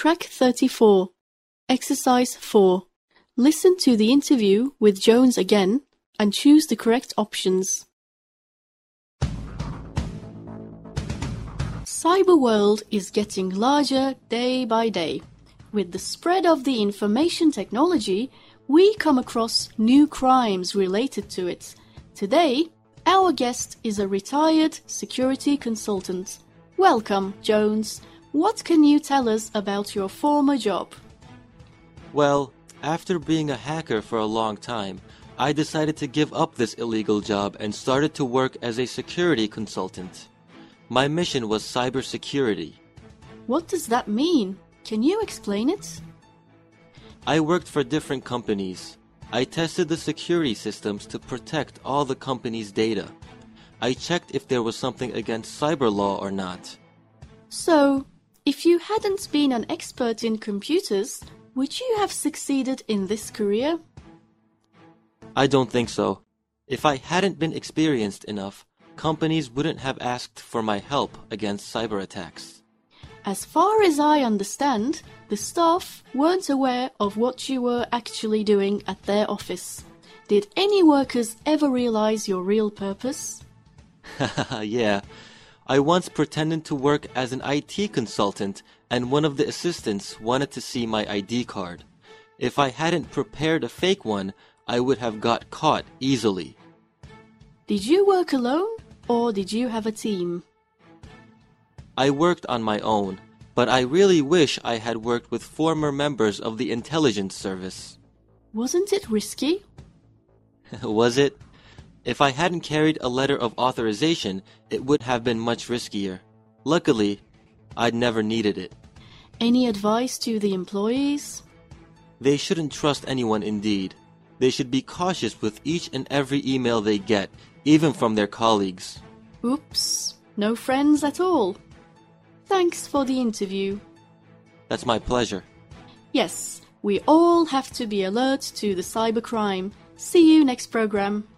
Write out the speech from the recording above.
Track 34. Exercise 4. Listen to the interview with Jones again and choose the correct options. Cyber world is getting larger day by day. With the spread of the information technology, we come across new crimes related to it. Today, our guest is a retired security consultant. Welcome, Jones. What can you tell us about your former job? Well, after being a hacker for a long time, I decided to give up this illegal job and started to work as a security consultant. My mission was cybersecurity. What does that mean? Can you explain it? I worked for different companies. I tested the security systems to protect all the company's data. I checked if there was something against cyber law or not. So, if you hadn't been an expert in computers, would you have succeeded in this career? I don't think so. If I hadn't been experienced enough, companies wouldn't have asked for my help against cyber attacks. As far as I understand, the staff weren't aware of what you were actually doing at their office. Did any workers ever realize your real purpose? yeah. I once pretended to work as an IT consultant, and one of the assistants wanted to see my ID card. If I hadn't prepared a fake one, I would have got caught easily. Did you work alone or did you have a team? I worked on my own, but I really wish I had worked with former members of the intelligence service. Wasn't it risky? Was it? If I hadn't carried a letter of authorization, it would have been much riskier. Luckily, I'd never needed it. Any advice to the employees? They shouldn't trust anyone indeed. They should be cautious with each and every email they get, even from their colleagues. Oops, no friends at all. Thanks for the interview. That's my pleasure. Yes, we all have to be alert to the cybercrime. See you next program.